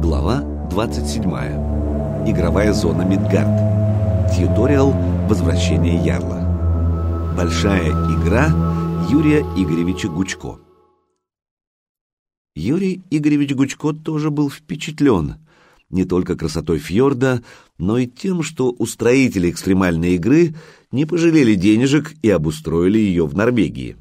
Глава 27. Игровая зона Мидгард. Тьюториал «Возвращение Ярла». Большая игра Юрия Игоревича Гучко. Юрий Игоревич Гучко тоже был впечатлен не только красотой фьорда, но и тем, что устроители экстремальной игры не пожалели денежек и обустроили ее в Норвегии.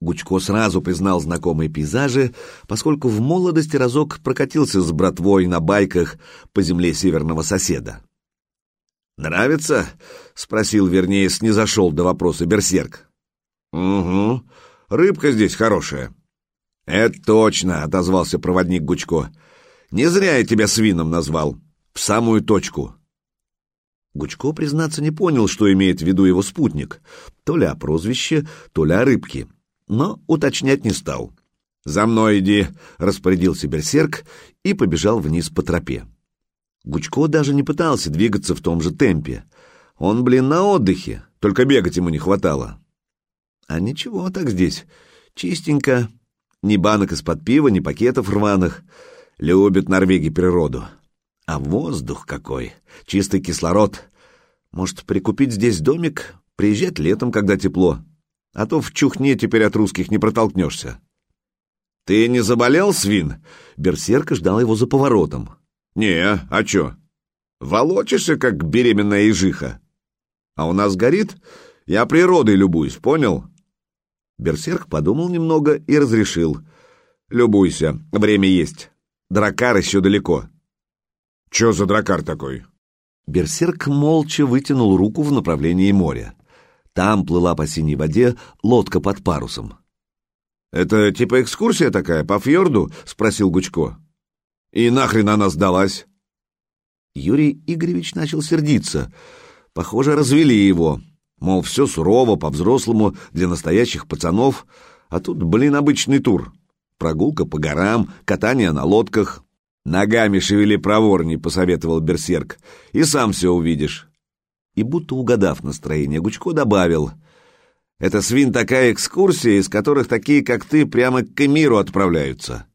Гучко сразу признал знакомые пейзажи, поскольку в молодости разок прокатился с братвой на байках по земле северного соседа. «Нравится?» — спросил, вернее, снизошел до вопроса берсерк. «Угу. Рыбка здесь хорошая». «Это точно», — отозвался проводник Гучко. «Не зря я тебя свином назвал. В самую точку». Гучко, признаться, не понял, что имеет в виду его спутник. То ли о прозвище, то ли о рыбке но уточнять не стал. «За мной иди», — распорядился берсерк и побежал вниз по тропе. Гучко даже не пытался двигаться в том же темпе. Он, блин, на отдыхе, только бегать ему не хватало. А ничего так здесь, чистенько, ни банок из-под пива, ни пакетов рваных. Любят норвеги природу. А воздух какой, чистый кислород. Может, прикупить здесь домик, приезжать летом, когда тепло а то в чухне теперь от русских не протолкнешься. «Ты не заболел, свин?» Берсерка ждал его за поворотом. «Не, а чё? Волочишься, как беременная ежиха. А у нас горит? Я природой любуюсь, понял?» Берсерк подумал немного и разрешил. «Любуйся, время есть. Дракар еще далеко». «Чё за дракар такой?» Берсерк молча вытянул руку в направлении моря. Там плыла по синей воде лодка под парусом. «Это типа экскурсия такая по фьорду?» — спросил Гучко. «И нахрен она сдалась?» Юрий Игоревич начал сердиться. Похоже, развели его. Мол, все сурово, по-взрослому, для настоящих пацанов. А тут, блин, обычный тур. Прогулка по горам, катание на лодках. «Ногами шевели проворней», — посоветовал Берсерк. «И сам все увидишь» и, будто угадав настроение, Гучко добавил «Это, свин, такая экскурсия, из которых такие, как ты, прямо к Эмиру отправляются».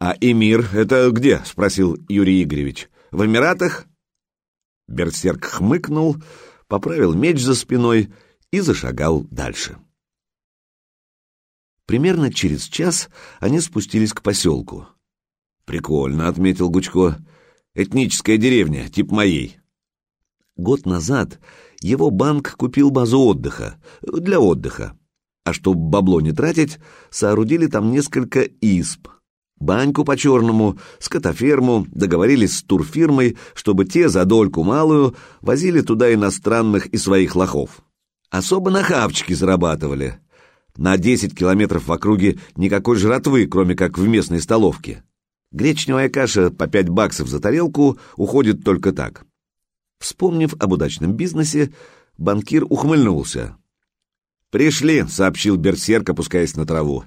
«А Эмир — это где?» — спросил Юрий Игоревич. «В Эмиратах?» Берсерк хмыкнул, поправил меч за спиной и зашагал дальше. Примерно через час они спустились к поселку. «Прикольно», — отметил Гучко. «Этническая деревня, тип моей». Год назад его банк купил базу отдыха, для отдыха. А чтобы бабло не тратить, соорудили там несколько исп. Баньку по-черному, скотоферму, договорились с турфирмой, чтобы те за дольку малую возили туда иностранных и своих лохов. Особо на хавчики зарабатывали. На 10 километров в округе никакой жратвы, кроме как в местной столовке. Гречневая каша по 5 баксов за тарелку уходит только так. Вспомнив об удачном бизнесе, банкир ухмыльнулся. «Пришли», — сообщил берсерк, опускаясь на траву.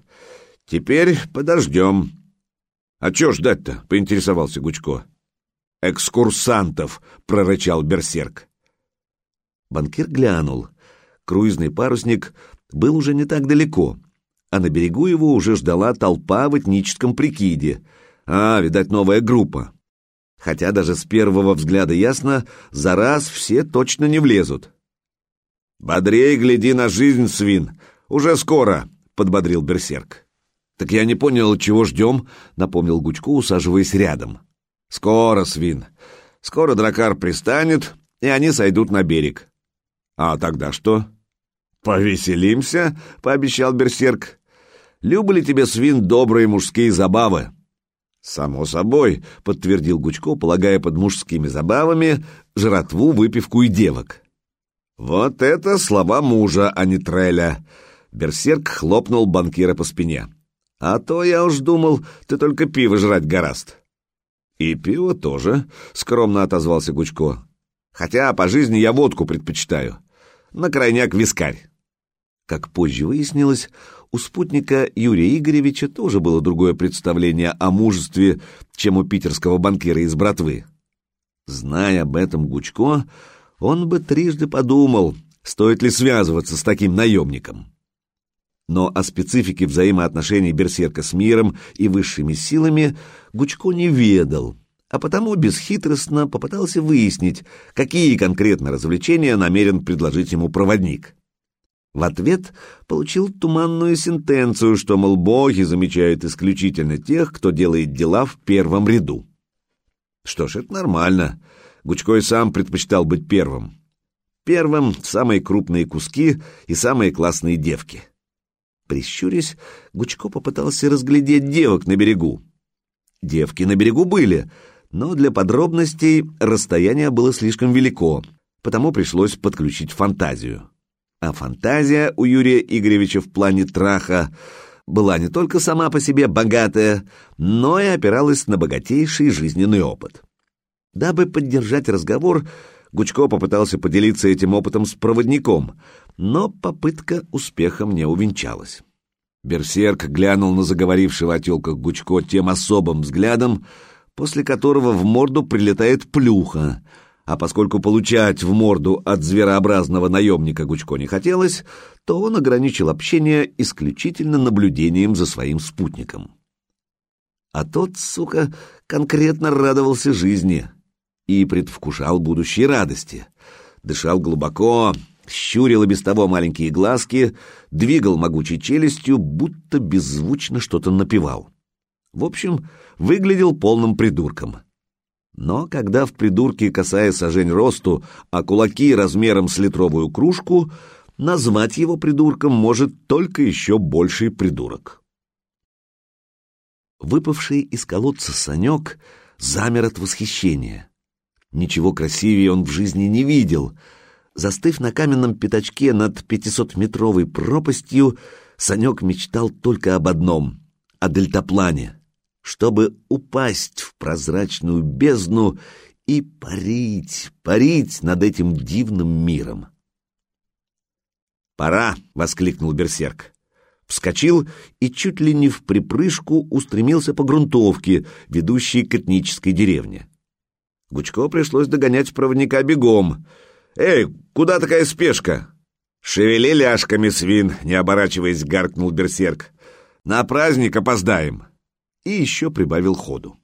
«Теперь подождем». «А чё ждать-то?» — поинтересовался Гучко. «Экскурсантов!» — прорычал берсерк. Банкир глянул. Круизный парусник был уже не так далеко, а на берегу его уже ждала толпа в этническом прикиде. А, видать, новая группа хотя даже с первого взгляда ясно, за раз все точно не влезут. «Бодрей гляди на жизнь, свин! Уже скоро!» — подбодрил берсерк. «Так я не понял, чего ждем?» — напомнил Гучку, усаживаясь рядом. «Скоро, свин. Скоро дракар пристанет, и они сойдут на берег». «А тогда что?» «Повеселимся?» — пообещал берсерк. «Любили тебе, свин, добрые мужские забавы?» «Само собой», — подтвердил Гучко, полагая под мужскими забавами жратву, выпивку и девок. «Вот это слова мужа, а не треля!» Берсерк хлопнул банкира по спине. «А то я уж думал, ты только пиво жрать гораст». «И пиво тоже», — скромно отозвался Гучко. «Хотя по жизни я водку предпочитаю. На крайняк вискарь». Как позже выяснилось, у спутника Юрия Игоревича тоже было другое представление о мужестве, чем у питерского банкира из братвы. Зная об этом Гучко, он бы трижды подумал, стоит ли связываться с таким наемником. Но о специфике взаимоотношений берсерка с миром и высшими силами Гучко не ведал, а потому бесхитростно попытался выяснить, какие конкретно развлечения намерен предложить ему проводник. В ответ получил туманную сентенцию, что, мол, боги замечают исключительно тех, кто делает дела в первом ряду. Что ж, это нормально. Гучко и сам предпочитал быть первым. Первым — самые крупные куски и самые классные девки. Прищурясь, Гучко попытался разглядеть девок на берегу. Девки на берегу были, но для подробностей расстояние было слишком велико, потому пришлось подключить фантазию. А фантазия у Юрия Игоревича в плане траха была не только сама по себе богатая, но и опиралась на богатейший жизненный опыт. Дабы поддержать разговор, Гучко попытался поделиться этим опытом с проводником, но попытка успехом не увенчалась. Берсерк глянул на заговорившего о телках Гучко тем особым взглядом, после которого в морду прилетает плюха, а поскольку получать в морду от зверообразного наемника Гучко не хотелось, то он ограничил общение исключительно наблюдением за своим спутником. А тот, сука, конкретно радовался жизни и предвкушал будущие радости. Дышал глубоко, щурил и без того маленькие глазки, двигал могучей челюстью, будто беззвучно что-то напевал. В общем, выглядел полным придурком. Но когда в придурке касая сажень росту, а кулаки размером с литровую кружку, назвать его придурком может только еще больший придурок. Выпавший из колодца Санек замер от восхищения. Ничего красивее он в жизни не видел — Застыв на каменном пятачке над пятисотметровой пропастью, Санек мечтал только об одном — о дельтаплане, чтобы упасть в прозрачную бездну и парить, парить над этим дивным миром. «Пора!» — воскликнул берсерк. Вскочил и чуть ли не в припрыжку устремился по грунтовке, ведущей к этнической деревне. Гучко пришлось догонять проводника бегом — «Эй, куда такая спешка?» «Шевели ляжками, свин!» — не оборачиваясь, гаркнул берсерк. «На праздник опоздаем!» И еще прибавил ходу.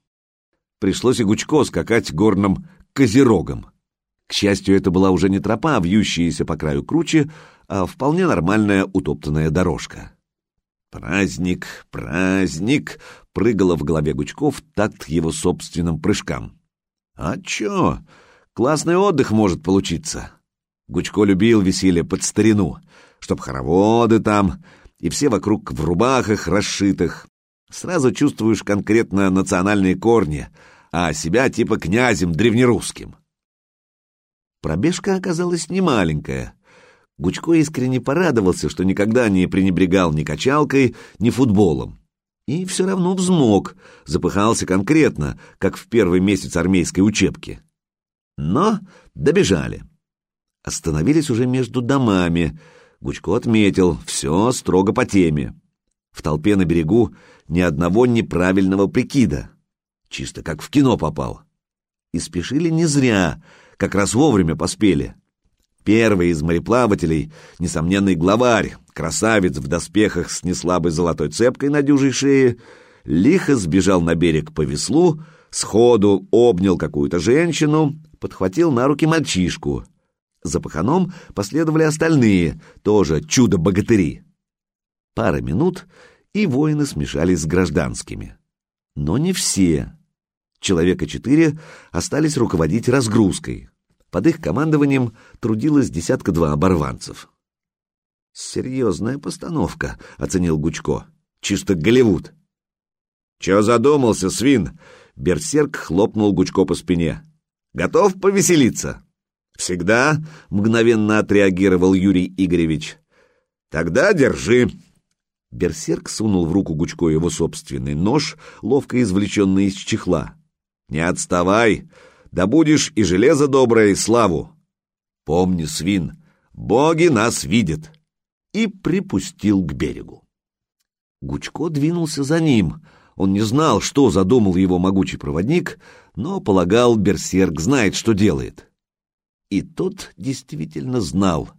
Пришлось и Гучко скакать горным козерогом. К счастью, это была уже не тропа, вьющаяся по краю круче, а вполне нормальная утоптанная дорожка. «Праздник, праздник!» — прыгало в голове Гучков такт его собственным прыжкам. «А чё?» Классный отдых может получиться. Гучко любил веселье под старину, чтоб хороводы там, и все вокруг в рубахах расшитых. Сразу чувствуешь конкретно национальные корни, а себя типа князем древнерусским. Пробежка оказалась немаленькая. Гучко искренне порадовался, что никогда не пренебрегал ни качалкой, ни футболом. И все равно взмок, запыхался конкретно, как в первый месяц армейской учебки. Но добежали. Остановились уже между домами. Гучко отметил, все строго по теме. В толпе на берегу ни одного неправильного прикида. Чисто как в кино попал. И спешили не зря, как раз вовремя поспели. Первый из мореплавателей, несомненный главарь, красавец в доспехах с неслабой золотой цепкой на дюжей шее, лихо сбежал на берег по веслу, сходу обнял какую-то женщину, подхватил на руки мальчишку. За паханом последовали остальные, тоже чудо-богатыри. Пара минут, и воины смешались с гражданскими. Но не все. Человека четыре остались руководить разгрузкой. Под их командованием трудилось десятка-два оборванцев. «Серьезная постановка», — оценил Гучко. «Чисто Голливуд». «Чего задумался, свин?» Берсерк хлопнул Гучко по спине. Готов повеселиться?» «Всегда», — мгновенно отреагировал Юрий Игоревич. «Тогда держи». Берсерк сунул в руку Гучко его собственный нож, ловко извлеченный из чехла. «Не отставай, да будешь и железо доброе, и славу. Помни, свин, боги нас видят!» И припустил к берегу. Гучко двинулся за ним — он не знал, что задумал его могучий проводник, но полагал, берсерк знает, что делает. И тот действительно знал.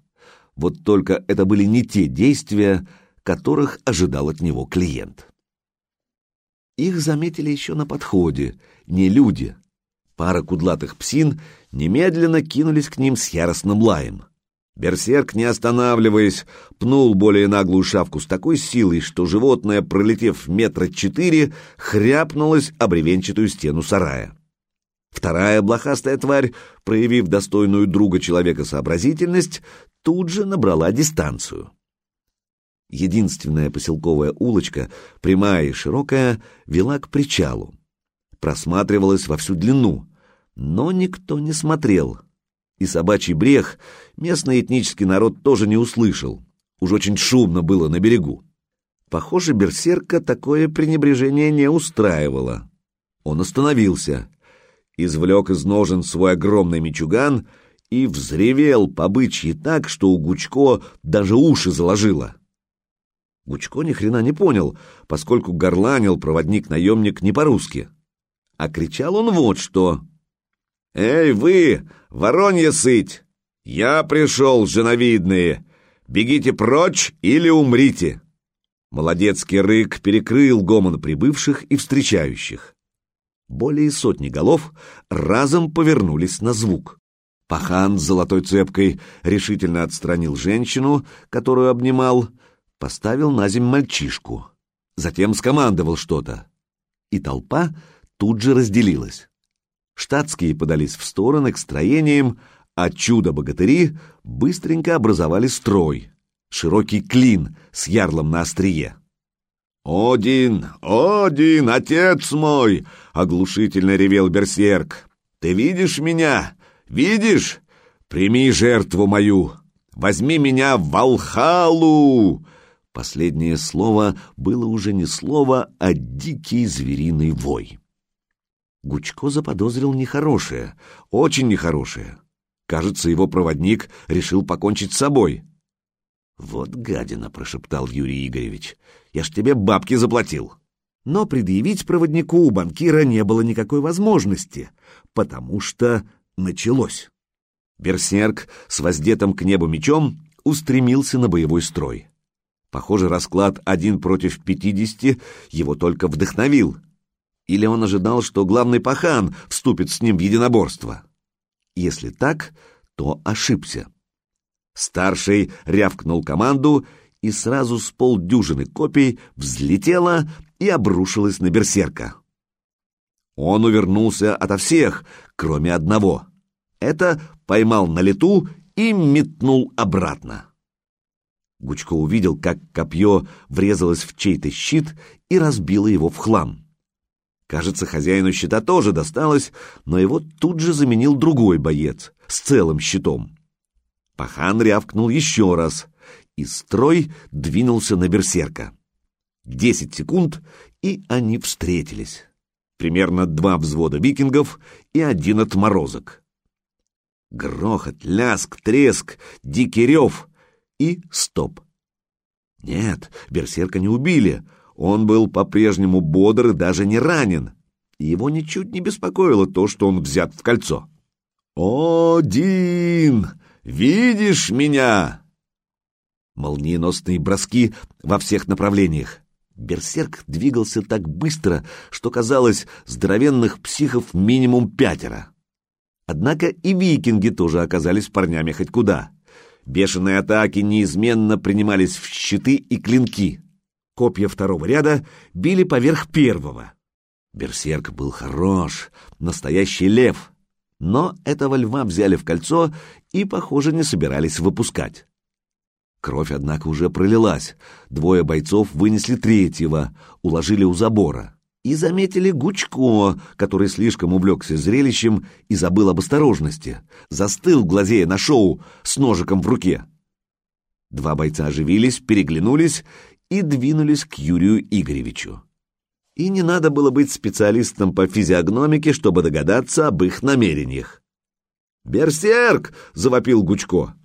Вот только это были не те действия, которых ожидал от него клиент. Их заметили еще на подходе, не люди. Пара кудлатых псин немедленно кинулись к ним с яростным лаем. Берсерк, не останавливаясь, пнул более наглую шавку с такой силой, что животное, пролетев метра четыре, хряпнулось об бревенчатую стену сарая. Вторая блохастая тварь, проявив достойную друга человека сообразительность, тут же набрала дистанцию. Единственная поселковая улочка, прямая и широкая, вела к причалу. Просматривалась во всю длину, но никто не смотрел. И собачий брех местный этнический народ тоже не услышал. Уж очень шумно было на берегу. Похоже, берсерка такое пренебрежение не устраивало. Он остановился, извлек из ножен свой огромный мечуган и взревел по бычьи так, что у Гучко даже уши заложило. Гучко ни хрена не понял, поскольку горланил проводник-наемник не по-русски. А кричал он вот что. «Эй, вы, воронья сыть! Я пришел, женовидные! Бегите прочь или умрите!» Молодецкий рык перекрыл гомон прибывших и встречающих. Более сотни голов разом повернулись на звук. Пахан с золотой цепкой решительно отстранил женщину, которую обнимал, поставил на земь мальчишку, затем скомандовал что-то, и толпа тут же разделилась. Штатские подались в стороны к строениям, а чудо-богатыри быстренько образовали строй, широкий клин с ярлом на острие. «Один! Один! Отец мой!» — оглушительно ревел берсерк. «Ты видишь меня? Видишь? Прими жертву мою! Возьми меня в Валхалу!» Последнее слово было уже не слово, а дикий звериный вой. Гучко заподозрил нехорошее, очень нехорошее. Кажется, его проводник решил покончить с собой. «Вот гадина», — прошептал Юрий Игоревич, — «я ж тебе бабки заплатил». Но предъявить проводнику у банкира не было никакой возможности, потому что началось. Берсерк с воздетым к небу мечом устремился на боевой строй. Похоже, расклад один против пятидесяти его только вдохновил. Или он ожидал, что главный пахан вступит с ним в единоборство? Если так, то ошибся. Старший рявкнул команду, и сразу с полдюжины копий взлетела и обрушилась на берсерка. Он увернулся ото всех, кроме одного. Это поймал на лету и метнул обратно. Гучко увидел, как копье врезалось в чей-то щит и разбило его в хлам. Кажется, хозяину щита тоже досталось, но его тут же заменил другой боец с целым щитом. Пахан рявкнул еще раз, и строй двинулся на берсерка. Десять секунд, и они встретились. Примерно два взвода викингов и один отморозок. Грохот, ляск, треск, дикий рев — и стоп. Нет, берсерка не убили. Он был по-прежнему бодр и даже не ранен. Его ничуть не беспокоило то, что он взят в кольцо. «О, Дин, видишь меня?» Молниеносные броски во всех направлениях. Берсерк двигался так быстро, что казалось, здоровенных психов минимум пятеро. Однако и викинги тоже оказались парнями хоть куда. Бешеные атаки неизменно принимались в щиты и клинки. Копья второго ряда били поверх первого. Берсерк был хорош, настоящий лев. Но этого льва взяли в кольцо и, похоже, не собирались выпускать. Кровь, однако, уже пролилась. Двое бойцов вынесли третьего, уложили у забора и заметили Гучко, который слишком увлекся зрелищем и забыл об осторожности, застыл, глазея на шоу, с ножиком в руке. Два бойца оживились, переглянулись и двинулись к Юрию Игоревичу. И не надо было быть специалистом по физиогномике, чтобы догадаться об их намерениях. «Берсерк!» — завопил Гучко.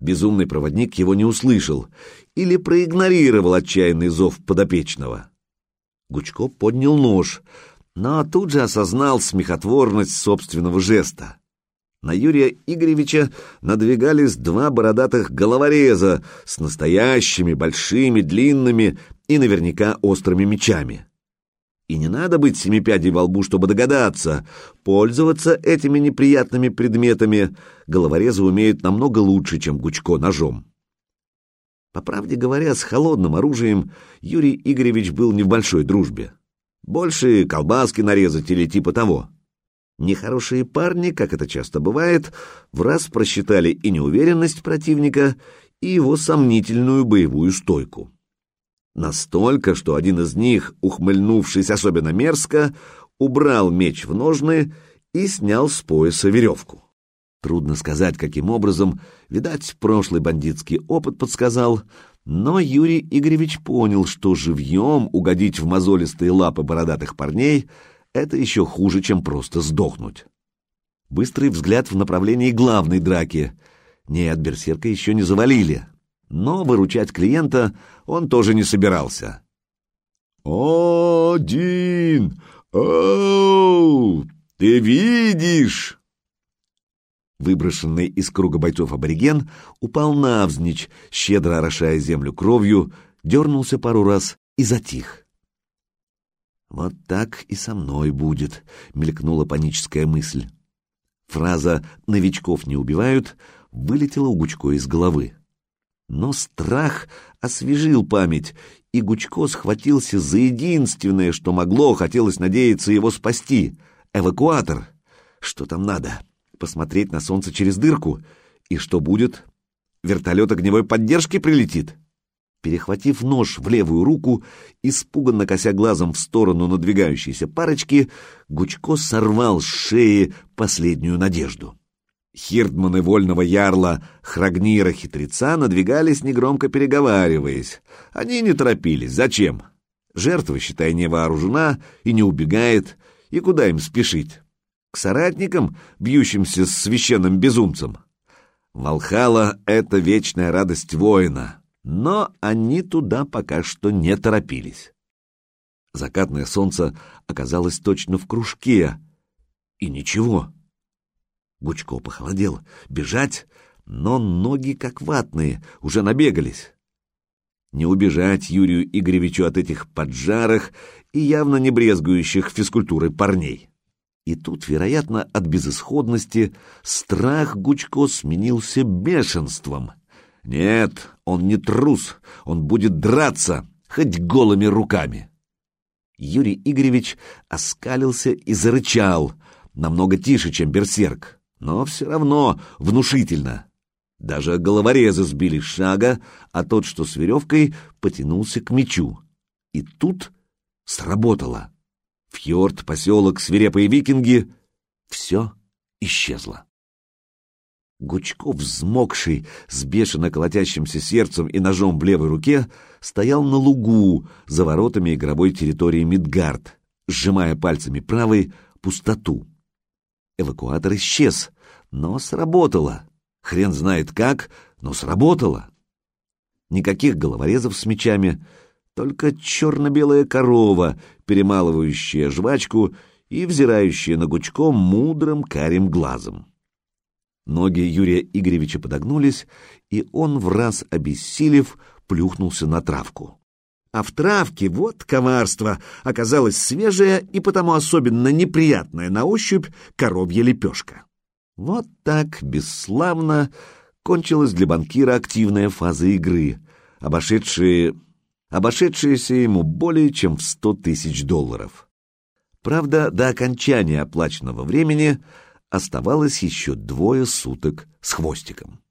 Безумный проводник его не услышал или проигнорировал отчаянный зов подопечного. Гучко поднял нож, но тут же осознал смехотворность собственного жеста. На Юрия Игоревича надвигались два бородатых головореза с настоящими большими, длинными и наверняка острыми мечами. И не надо быть семипядей во лбу, чтобы догадаться. Пользоваться этими неприятными предметами головорезы умеют намного лучше, чем Гучко ножом. По правде говоря, с холодным оружием Юрий Игоревич был не в большой дружбе. Больше колбаски нарезать или типа того. Нехорошие парни, как это часто бывает, в раз просчитали и неуверенность противника, и его сомнительную боевую стойку. Настолько, что один из них, ухмыльнувшись особенно мерзко, убрал меч в ножны и снял с пояса веревку. Трудно сказать, каким образом, видать, прошлый бандитский опыт подсказал, но Юрий Игоревич понял, что живьем угодить в мозолистые лапы бородатых парней — это еще хуже, чем просто сдохнуть. Быстрый взгляд в направлении главной драки. Нет, берсерка еще не завалили, но выручать клиента он тоже не собирался. «Один! Оу! Ты видишь?» Выброшенный из круга бойцов абориген упал навзничь, щедро орошая землю кровью, дернулся пару раз и затих. «Вот так и со мной будет», — мелькнула паническая мысль. Фраза «новичков не убивают» вылетела у Гучко из головы. Но страх освежил память, и Гучко схватился за единственное, что могло, хотелось надеяться его спасти — эвакуатор. Что там надо? Посмотреть на солнце через дырку. И что будет? Вертолет огневой поддержки прилетит? Перехватив нож в левую руку, испуганно кося глазом в сторону надвигающейся парочки, Гучко сорвал с шеи последнюю надежду. Хирдманы вольного ярла Храгнира-хитреца надвигались, негромко переговариваясь. Они не торопились. Зачем? Жертва, считай, не вооружена и не убегает. И куда им спешить? К соратникам, бьющимся с священным безумцем. Валхала — это вечная радость воина, но они туда пока что не торопились. Закатное солнце оказалось точно в кружке, и ничего. Гучко похолодел. Бежать, но ноги как ватные, уже набегались. Не убежать Юрию Игоревичу от этих поджарых и явно не брезгующих физкультурой парней. И тут, вероятно, от безысходности страх Гучко сменился бешенством. Нет, он не трус, он будет драться, хоть голыми руками. Юрий Игоревич оскалился и зарычал, намного тише, чем берсерк, но все равно внушительно. Даже головорезы сбили шага, а тот, что с веревкой, потянулся к мечу. И тут сработало. Фьорд, поселок, свирепые викинги — все исчезло. Гучков, взмокший, с бешено колотящимся сердцем и ножом в левой руке, стоял на лугу за воротами игровой территории Мидгард, сжимая пальцами правой пустоту. Эвакуатор исчез, но сработало. Хрен знает как, но сработало. Никаких головорезов с мечами, только черно-белая корова, перемалывающая жвачку и взирающая на Гучком мудрым карим глазом. Ноги Юрия Игоревича подогнулись, и он, в раз обессилев, плюхнулся на травку. А в травке, вот коварство, оказалась свежая и потому особенно неприятная на ощупь коровья лепешка. Вот так, бесславно, кончилась для банкира активная фаза игры, обошедшие обошедшиеся ему более чем в сто тысяч долларов. Правда, до окончания оплаченного времени оставалось еще двое суток с хвостиком.